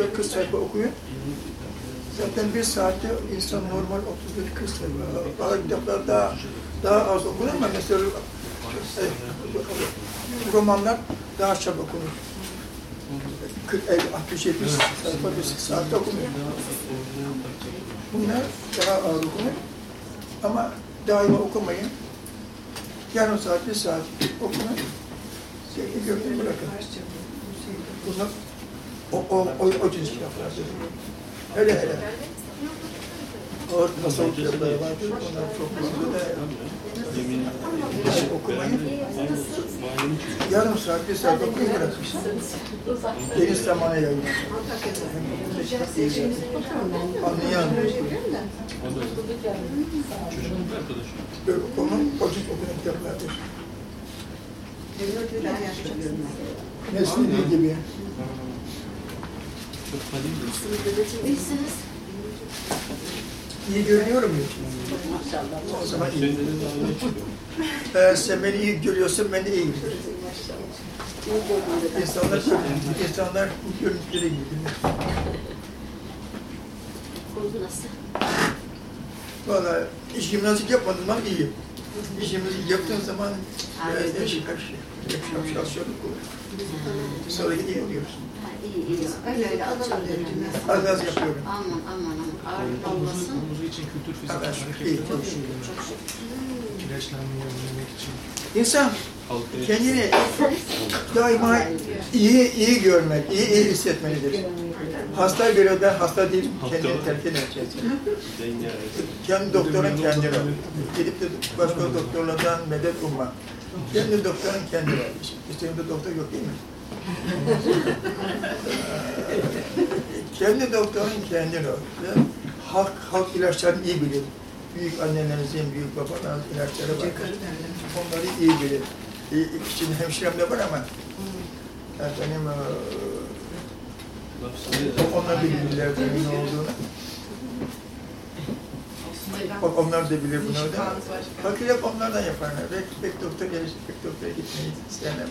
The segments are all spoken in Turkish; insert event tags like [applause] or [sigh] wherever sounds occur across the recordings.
34 40 sayfa okuyun. Zaten bir saatte insan normal 34 40 sayfa. Bazı kitaplar daha daha az okunur ama mesela e, romanlar daha çabuk okunur. 40, 50, 60, 70 sayfa bir saatte okunur. Bunlar daha ağır okunur. Ama daima okumayın. Yarım saat, bir saat okuyun. Sevgi gördüğünü bırakın. Bunlar o, o, o, o cins kitaplardır. Hele hele. Ağır tasavvuf kitapları vardır. Onlar çok fazla da okumayın. Yarım saat, bir saat okuyun bırakın. Geniş zamana yayın. Anlayan. Onun o cins okunan kitaplardır. Mesnevi gibi. İyisiniz. İyi görüyorum ya. O zaman iyi. Eğer sen beni iyi görüyorsan ben de iyi görüyorum. İnsanlar, insanlar görüntüleri gibi. Kolu nasıl? Valla iş jimnastik yapmadığım zaman iyi. İş jimnastik yaptığın zaman biraz değişik karışıyor. Şapşalşörlük olur. Sonra iyi oluyorsun. Ha, iyi iyi. Öyle öyle alalım dedim. Az az yapıyorum. Aman aman aman. Ağırlık olmasın. Omuzu için kültür fizik Evet, hareket iyi, yapmak çok için, Çok şükür. kireçlenmeyi önlemek için. İnsan kendini [laughs] daima iyi iyi görmek, iyi iyi hissetmelidir. Hasta göre de hasta değil, kendini terk edeceksin. Kendi doktorun kendine. Gidip de başka doktorlardan medet umma. Kendi doktorun kendine. İstediğinde doktor yok değil mi? [laughs] kendi doktorun kendine. Halk, halk ilaçlarını iyi bilir. Büyük annelerinizin, büyük babalarınızın ilaçları var. Onları iyi bilir. İyi, Şimdi hemşirem de var ama efendim, eee, onlar bilirler ne olduğunu. O- Onlar da bilir bunu da. Fakir hep onlardan yaparlar. Pek, pek doktor gelirse pek doktora gitmeyi istemem.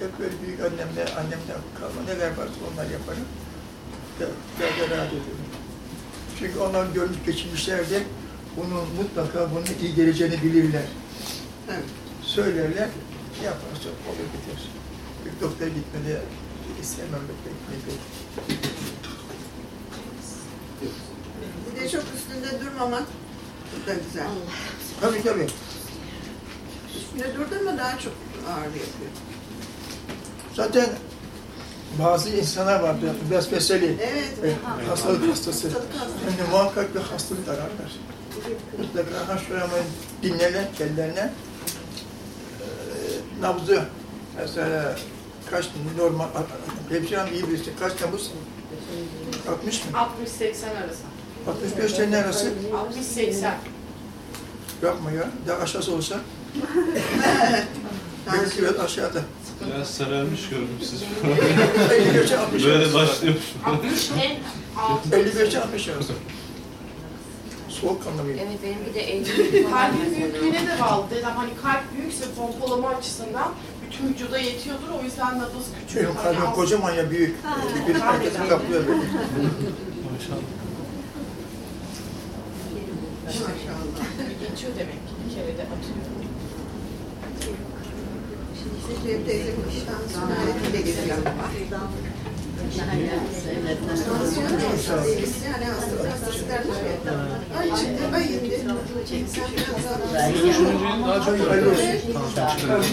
Hep böyle büyük annemle, annemden kalma neler varsa onlar yaparım. Daha da rahat ediyorum. Çünkü onlar görmüş geçirmişlerdir. Bunun mutlaka bunun iyi geleceğini bilirler. Söylerler, yaparsa olur biter. Bir doktora gitmedi, istemem doktora gitmeyi. Bir de çok üstünde durmamak da güzel. Tabii tabii. Üstünde durdun mu daha çok ağrı yapıyor. Zaten bazı insanlar vardı, besbeseli, Evet. e, hastalık hastası. Hastalık hastası. Yani muhakkak bir hastalık ararlar. Mutlaka ha şuraya dinlerler kendilerine. E, nabzı, mesela kaç normal, hemşirem iyi birisi, kaç nabız? 60 mı? 60-80 arası. 65 sene arası 60-80. yapma ya. Daha aşağısı olsa, [laughs] belki biraz aşağıda. Biraz sararmış gördüm sizi. 55'e 60 Böyle arası. başlıyormuş. 60 en altı. 55'e 60 arası. Soğuk kanlı mıyım? Evet benimki de [laughs] eğitim. Kalbin büyüklüğüne de bağlı. Dedem hani kalp büyükse pompalama açısından bütün vücuda yetiyordur. O yüzden nabız küçük. Benim kalbim alt- kocaman ya büyük. Bir herkesin kaplıyor beni. Maşallah. Maşallah. Geçiyor demek ki. Bir kere de atıyor. Recep teyzemin işten sünayetiyle geliyor. Tansiyon değilse yani hastalık hastası derler ya. Ay şimdi ben indi. Sen biraz daha daha çok Hayırlı olsun. Tansiyon çıkarıyor.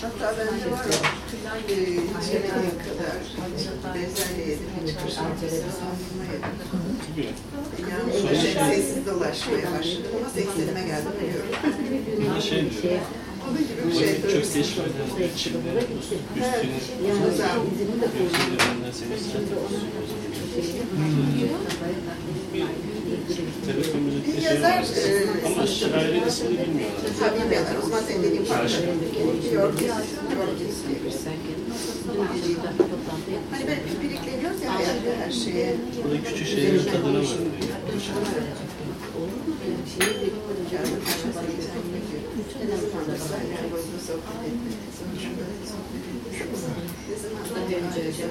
Hatta bende var hiç yemediğim kadar bezelye yedim, hiç kışın sandırma yedim. Yani sessiz dolaşmaya başladım ama 80'ime geldim biliyorum. Bir şey diyor. Onun gibi bir şey. çok geçmeden içinde üstünü seni sen Telekomünikte Bir şey yazar, e, Ama şairi ismini bilmiyorlar. Tabii bilmiyorlar. O zaman senin dediğin farklı. Yorgun, yorgun Hani böyle pipirikleniyoruz ya hayatta her şeye. Bu da küçük şehrin tadına varıyor. Yarın akşam Ne zaman da sahne yolda sohbet etmek. Sonra şurada sohbet etmek. Ne zaman da döneceğiz. Ama benim şey evine Ha götürdüm.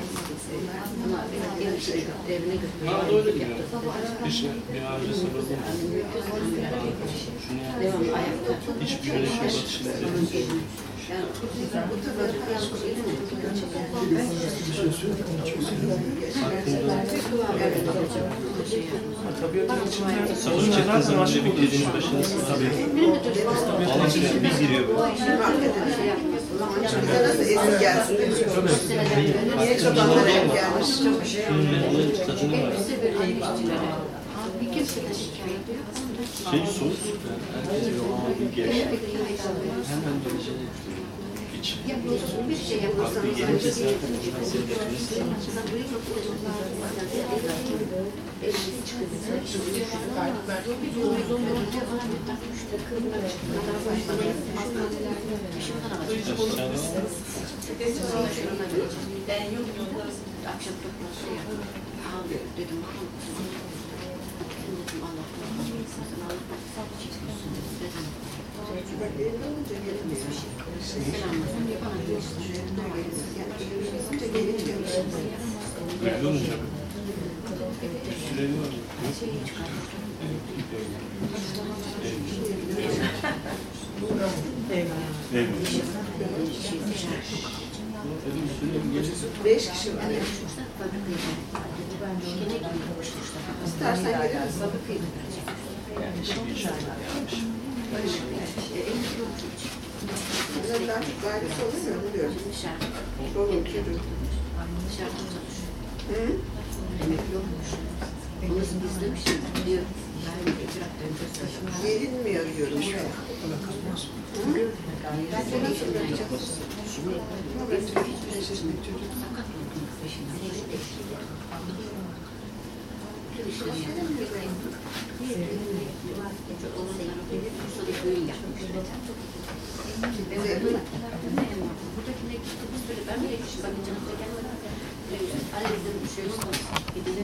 öyle diyor. Bir şey, bir ağacı sarıldı. Şunu hiçbir şey değil. Yani bu tabii her şeyi Sabun çıktığı zaman da bir kedinin başını tabii. Alan bir giriyor böyle. Eski gelsin? Niye çobanlar hep gelmiş? Onun tadına var. Bir kimse de şikayet yok. Şey soğuk. Herkes bir abi geç. Hemen böyle iç. Yapıyorsun, bir şey yapıyorsan Vakti gelince zaten nasıl Akşam toplantısı yaptım. Dedim, Bak evde olunca gelmiyor. Selamünaleyküm, yapamadım. Yani evde Beş kişi var. İstersen geliriz. Bunların daha çok gayrısı olmuyor mu diyorum. Çoluk çocuk. Hı? Emekli olmuş. Onu izlemişim. Diyor. Gelinmiyor diyorum. Ben de yaşımdan çok Ama ben çocuk, beş yaşındaki çocuk. Ben bile hiç bakacağım. Halledin bir şey olmaz.